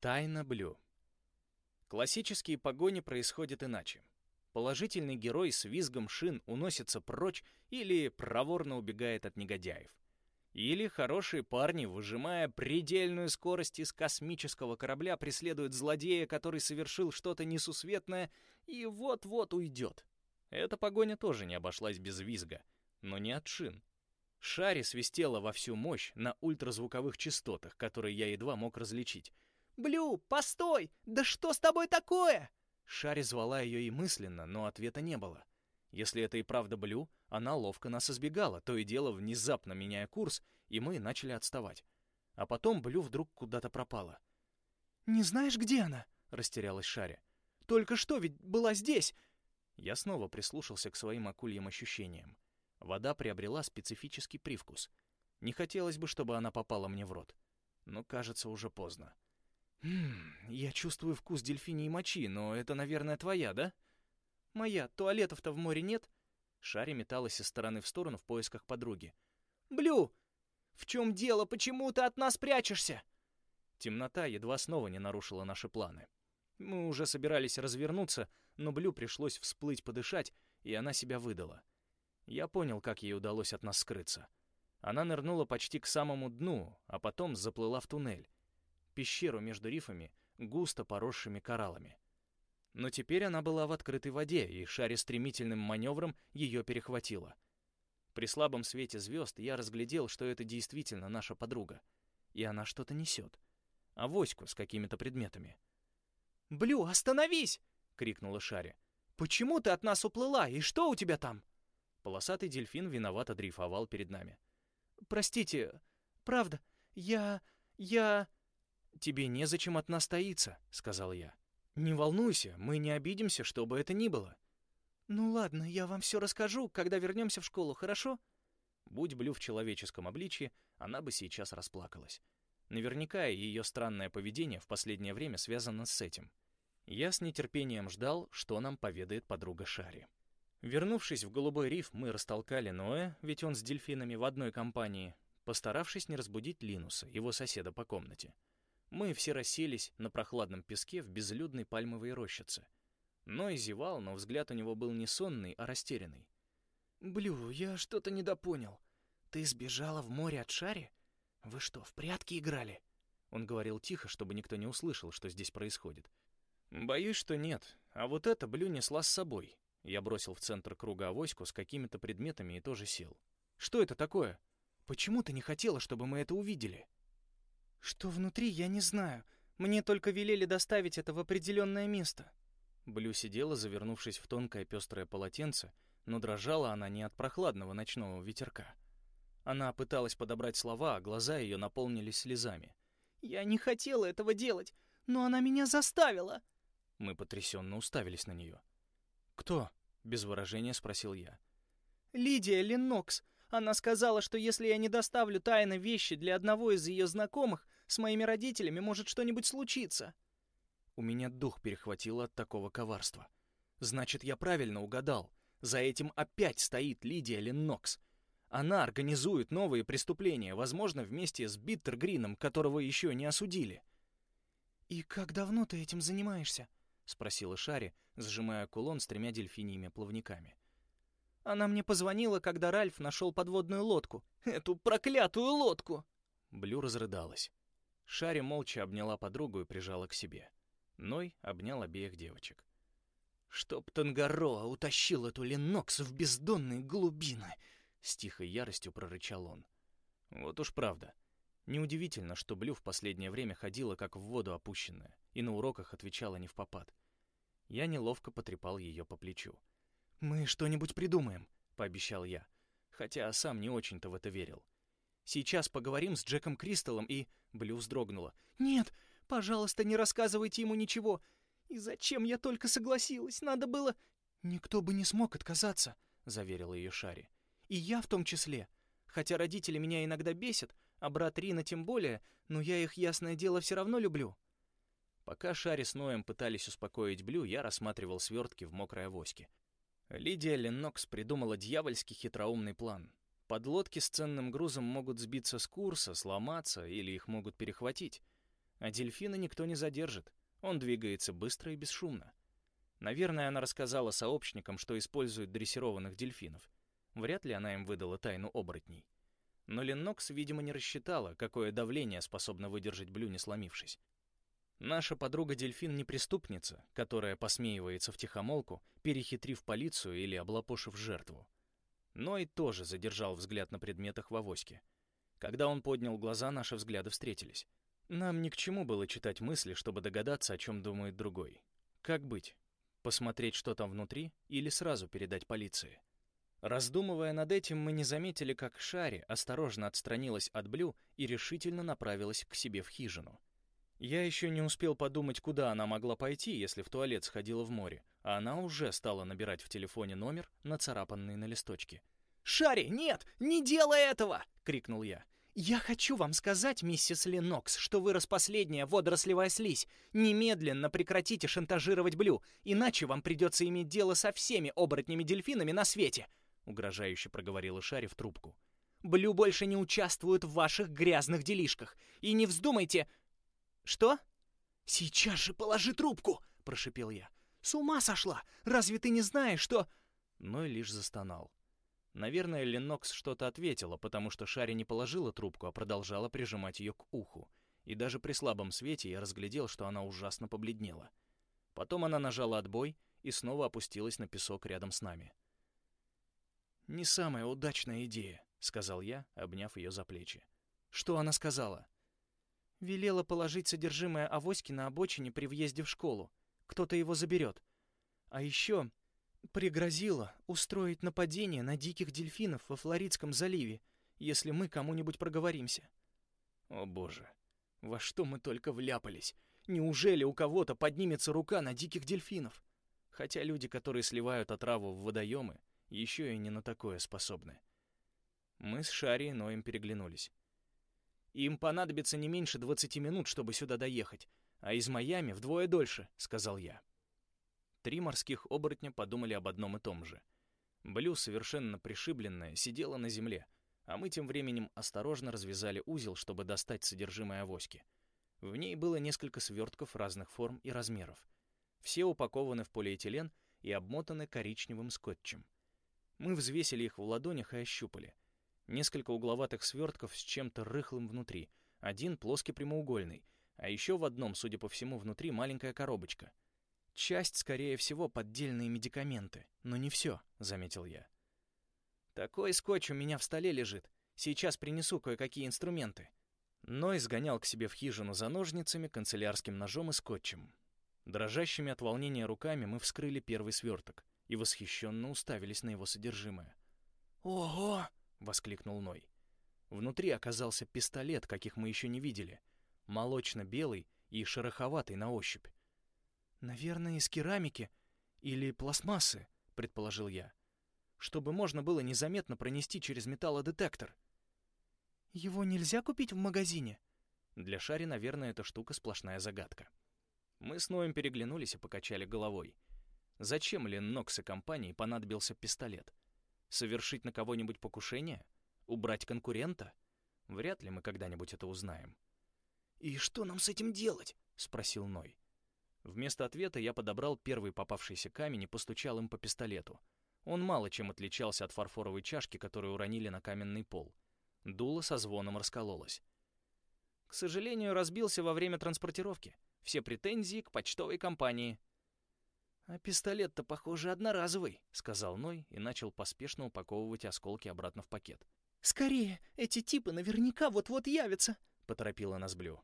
Тайна Блю. Классические погони происходят иначе. Положительный герой с визгом шин уносится прочь или проворно убегает от негодяев. Или хорошие парни, выжимая предельную скорость из космического корабля, преследуют злодея, который совершил что-то несусветное и вот-вот уйдет. Эта погоня тоже не обошлась без визга, но не от шин. Шари свистела во всю мощь на ультразвуковых частотах, которые я едва мог различить. «Блю, постой! Да что с тобой такое?» Шари звала ее и мысленно, но ответа не было. Если это и правда Блю, она ловко нас избегала, то и дело внезапно меняя курс, и мы начали отставать. А потом Блю вдруг куда-то пропала. «Не знаешь, где она?» — растерялась Шари. «Только что ведь была здесь!» Я снова прислушался к своим акульим ощущениям. Вода приобрела специфический привкус. Не хотелось бы, чтобы она попала мне в рот. Но, кажется, уже поздно. «Хм, я чувствую вкус дельфиней мочи, но это, наверное, твоя, да?» «Моя. Туалетов-то в море нет?» Шари металась из стороны в сторону в поисках подруги. «Блю! В чем дело? Почему ты от нас прячешься?» Темнота едва снова не нарушила наши планы. Мы уже собирались развернуться, но Блю пришлось всплыть подышать, и она себя выдала. Я понял, как ей удалось от нас скрыться. Она нырнула почти к самому дну, а потом заплыла в туннель. Пещеру между рифами, густо поросшими кораллами. Но теперь она была в открытой воде, и шаре стремительным маневром ее перехватило. При слабом свете звезд я разглядел, что это действительно наша подруга. И она что-то несет. Авоську с какими-то предметами. «Блю, остановись!» — крикнула Шаре. «Почему ты от нас уплыла, и что у тебя там?» Полосатый дельфин виновато дрейфовал перед нами. «Простите, правда, я... я...» «Тебе незачем от нас таиться», — сказал я. «Не волнуйся, мы не обидимся, что бы это ни было». «Ну ладно, я вам все расскажу, когда вернемся в школу, хорошо?» Будь Блю в человеческом обличье, она бы сейчас расплакалась. Наверняка ее странное поведение в последнее время связано с этим. Я с нетерпением ждал, что нам поведает подруга Шари. Вернувшись в Голубой риф, мы растолкали Ноэ, ведь он с дельфинами в одной компании, постаравшись не разбудить Линуса, его соседа по комнате. Мы все расселись на прохладном песке в безлюдной пальмовой рощице. Ной зевал, но взгляд у него был не сонный, а растерянный. «Блю, я что-то недопонял. Ты сбежала в море от Шари? Вы что, в прятки играли?» Он говорил тихо, чтобы никто не услышал, что здесь происходит. «Боюсь, что нет. А вот это Блю несла с собой». Я бросил в центр круга авоську с какими-то предметами и тоже сел. «Что это такое? Почему ты не хотела, чтобы мы это увидели?» «Что внутри, я не знаю. Мне только велели доставить это в определенное место». Блю сидела, завернувшись в тонкое пестрое полотенце, но дрожала она не от прохладного ночного ветерка. Она пыталась подобрать слова, а глаза ее наполнились слезами. «Я не хотела этого делать, но она меня заставила!» Мы потрясенно уставились на нее. «Кто?» — без выражения спросил я. «Лидия Леннокс. Она сказала, что если я не доставлю тайно вещи для одного из ее знакомых, с моими родителями может что-нибудь случиться. У меня дух перехватило от такого коварства. Значит, я правильно угадал. За этим опять стоит Лидия Леннокс. Она организует новые преступления, возможно, вместе с Биттергрином, которого еще не осудили. «И как давно ты этим занимаешься?» — спросила Шари, сжимая кулон с тремя дельфиньими плавниками. «Она мне позвонила, когда Ральф нашел подводную лодку. Эту проклятую лодку!» Блю разрыдалась. Шари молча обняла подругу и прижала к себе. Ной обнял обеих девочек. «Чтоб Тангароа утащил эту Ленокс в бездонные глубины!» С тихой яростью прорычал он. Вот уж правда. Неудивительно, что Блю в последнее время ходила как в воду опущенная и на уроках отвечала невпопад. Я неловко потрепал ее по плечу. «Мы что-нибудь придумаем», — пообещал я, хотя сам не очень-то в это верил. Сейчас поговорим с Джеком Кристаллом и...» Блю вздрогнула. «Нет, пожалуйста, не рассказывайте ему ничего. И зачем я только согласилась? Надо было...» «Никто бы не смог отказаться», — заверила ее Шари. «И я в том числе. Хотя родители меня иногда бесят, а брат Рина тем более, но я их, ясное дело, все равно люблю». Пока Шари с Ноем пытались успокоить Блю, я рассматривал свертки в мокрой авоське. Лидия Леннокс придумала дьявольски хитроумный план. Подлодки с ценным грузом могут сбиться с курса, сломаться или их могут перехватить. А дельфина никто не задержит. Он двигается быстро и бесшумно. Наверное, она рассказала сообщникам, что использует дрессированных дельфинов. Вряд ли она им выдала тайну оборотней. Но Леннокс, видимо, не рассчитала, какое давление способно выдержать Блю, не сломившись. Наша подруга-дельфин не преступница, которая посмеивается в тихомолку, перехитрив полицию или облапошив жертву. Но и тоже задержал взгляд на предметах в авоське. Когда он поднял глаза, наши взгляды встретились. Нам ни к чему было читать мысли, чтобы догадаться, о чем думает другой. Как быть? Посмотреть, что там внутри, или сразу передать полиции? Раздумывая над этим, мы не заметили, как Шари осторожно отстранилась от Блю и решительно направилась к себе в хижину. Я еще не успел подумать, куда она могла пойти, если в туалет сходила в море, она уже стала набирать в телефоне номер, нацарапанный на листочке. «Шари, нет, не делай этого!» — крикнул я. «Я хочу вам сказать, миссис Ленокс, что вы распоследняя водорослевая слизь. Немедленно прекратите шантажировать Блю, иначе вам придется иметь дело со всеми оборотнями-дельфинами на свете!» — угрожающе проговорила Шари в трубку. «Блю больше не участвует в ваших грязных делишках. И не вздумайте...» «Что?» «Сейчас же положи трубку!» — прошипел я. «С ума сошла! Разве ты не знаешь, что...» Но лишь застонал. Наверное, Ленокс что-то ответила, потому что Шари не положила трубку, а продолжала прижимать ее к уху. И даже при слабом свете я разглядел, что она ужасно побледнела. Потом она нажала отбой и снова опустилась на песок рядом с нами. «Не самая удачная идея», — сказал я, обняв ее за плечи. «Что она сказала?» «Велела положить содержимое авоськи на обочине при въезде в школу. Кто-то его заберет. А еще пригрозила устроить нападение на диких дельфинов во Флоридском заливе, если мы кому-нибудь проговоримся». «О боже, во что мы только вляпались! Неужели у кого-то поднимется рука на диких дельфинов? Хотя люди, которые сливают отраву в водоемы, еще и не на такое способны. Мы с Шари и Ноем переглянулись. «Им понадобится не меньше 20 минут, чтобы сюда доехать, а из Майами вдвое дольше», — сказал я. Три морских оборотня подумали об одном и том же. Блю, совершенно пришибленная, сидела на земле, а мы тем временем осторожно развязали узел, чтобы достать содержимое авоськи. В ней было несколько свертков разных форм и размеров. Все упакованы в полиэтилен и обмотаны коричневым скотчем. Мы взвесили их в ладонях и ощупали. Несколько угловатых свертков с чем-то рыхлым внутри, один плоский прямоугольный, а еще в одном, судя по всему, внутри маленькая коробочка. Часть, скорее всего, поддельные медикаменты, но не все, заметил я. Такой скотч у меня в столе лежит. Сейчас принесу кое-какие инструменты. Ной сгонял к себе в хижину за ножницами, канцелярским ножом и скотчем. Дрожащими от волнения руками мы вскрыли первый сверток и восхищенно уставились на его содержимое. «Ого!» — воскликнул Ной. Внутри оказался пистолет, каких мы еще не видели. Молочно-белый и шероховатый на ощупь. «Наверное, из керамики или пластмассы», — предположил я. «Чтобы можно было незаметно пронести через металлодетектор». «Его нельзя купить в магазине?» Для Шари, наверное, эта штука сплошная загадка. Мы с Ноем переглянулись и покачали головой. Зачем Леннокс и компании понадобился пистолет? Совершить на кого-нибудь покушение? Убрать конкурента? Вряд ли мы когда-нибудь это узнаем. «И что нам с этим делать?» — спросил Ной. Вместо ответа я подобрал первый попавшийся камень и постучал им по пистолету. Он мало чем отличался от фарфоровой чашки, которую уронили на каменный пол. Дуло со звоном раскололось. К сожалению, разбился во время транспортировки. Все претензии к почтовой компании. «А пистолет-то, похоже, одноразовый», — сказал Ной и начал поспешно упаковывать осколки обратно в пакет. «Скорее, эти типы наверняка вот-вот явятся», — поторопила нас Блю.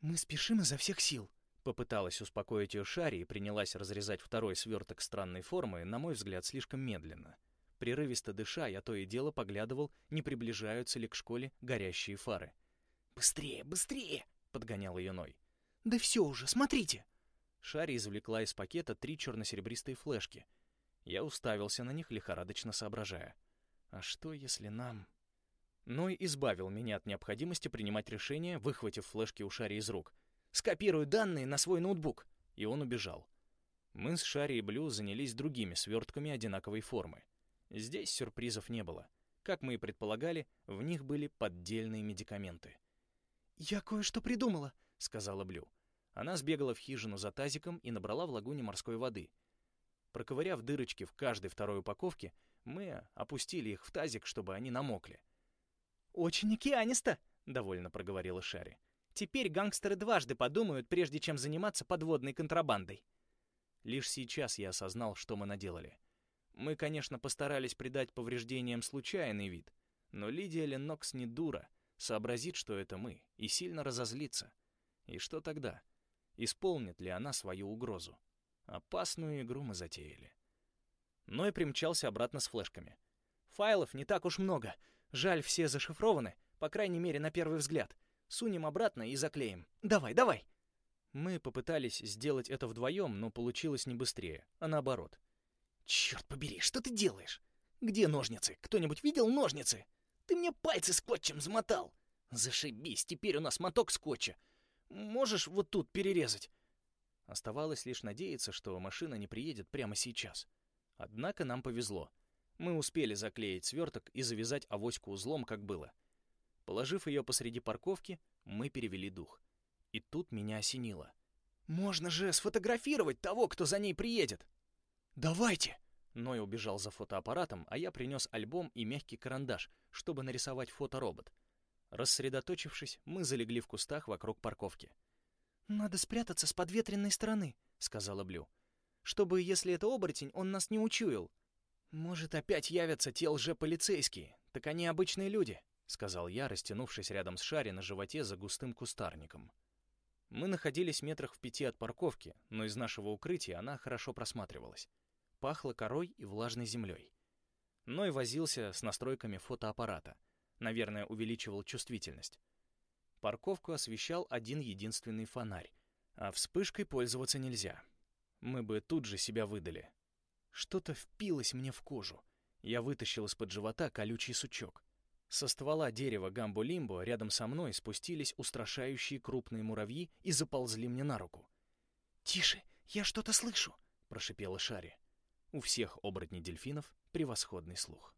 «Мы спешим изо всех сил», — попыталась успокоить ее Шари и принялась разрезать второй сверток странной формы, на мой взгляд, слишком медленно. Прерывисто дыша, я то и дело поглядывал, не приближаются ли к школе горящие фары. «Быстрее, быстрее!» — подгонял ее Ной. «Да все уже, смотрите!» Шари извлекла из пакета три черно-серебристые флешки. Я уставился на них, лихорадочно соображая. А что, если нам... Ной избавил меня от необходимости принимать решение, выхватив флешки у Шари из рук. «Скопирую данные на свой ноутбук!» И он убежал. Мы с Шари и Блю занялись другими свертками одинаковой формы. Здесь сюрпризов не было. Как мы и предполагали, в них были поддельные медикаменты. «Я кое-что придумала», сказала Блю. Она сбегала в хижину за тазиком и набрала в лагуне морской воды. Проковыряв дырочки в каждой второй упаковке, мы опустили их в тазик, чтобы они намокли. «Очень океанисто!» — довольно проговорила Шарри. «Теперь гангстеры дважды подумают, прежде чем заниматься подводной контрабандой». Лишь сейчас я осознал, что мы наделали. Мы, конечно, постарались придать повреждениям случайный вид, но Лидия Леннокс не дура, сообразит, что это мы, и сильно разозлится. И что тогда? Исполнит ли она свою угрозу? Опасную игру мы затеяли. Ной примчался обратно с флешками. «Файлов не так уж много. Жаль, все зашифрованы, по крайней мере, на первый взгляд. Сунем обратно и заклеим. Давай, давай!» Мы попытались сделать это вдвоем, но получилось не быстрее, а наоборот. «Черт побери, что ты делаешь? Где ножницы? Кто-нибудь видел ножницы? Ты мне пальцы скотчем замотал!» «Зашибись, теперь у нас моток скотча. Можешь вот тут перерезать?» Оставалось лишь надеяться, что машина не приедет прямо сейчас. Однако нам повезло. Мы успели заклеить сверток и завязать авоську узлом, как было. Положив ее посреди парковки, мы перевели дух. И тут меня осенило. «Можно же сфотографировать того, кто за ней приедет!» «Давайте!» Ной убежал за фотоаппаратом, а я принес альбом и мягкий карандаш, чтобы нарисовать фоторобот. Рассредоточившись, мы залегли в кустах вокруг парковки. «Надо спрятаться с подветренной стороны», — сказала Блю. «Чтобы, если это оборотень, он нас не учуял». «Может, опять явятся те лже-полицейские? Так они обычные люди», — сказал я, растянувшись рядом с Шари на животе за густым кустарником. Мы находились метрах в пяти от парковки, но из нашего укрытия она хорошо просматривалась. Пахло корой и влажной землей. Ной возился с настройками фотоаппарата. Наверное, увеличивал чувствительность. Парковку освещал один единственный фонарь, а вспышкой пользоваться нельзя. Мы бы тут же себя выдали. Что-то впилось мне в кожу. Я вытащил из-под живота колючий сучок. Со ствола дерева гамбо-лимбо рядом со мной спустились устрашающие крупные муравьи и заползли мне на руку. «Тише, я что-то слышу!» — прошипела Шари. У всех оборотней дельфинов превосходный слух.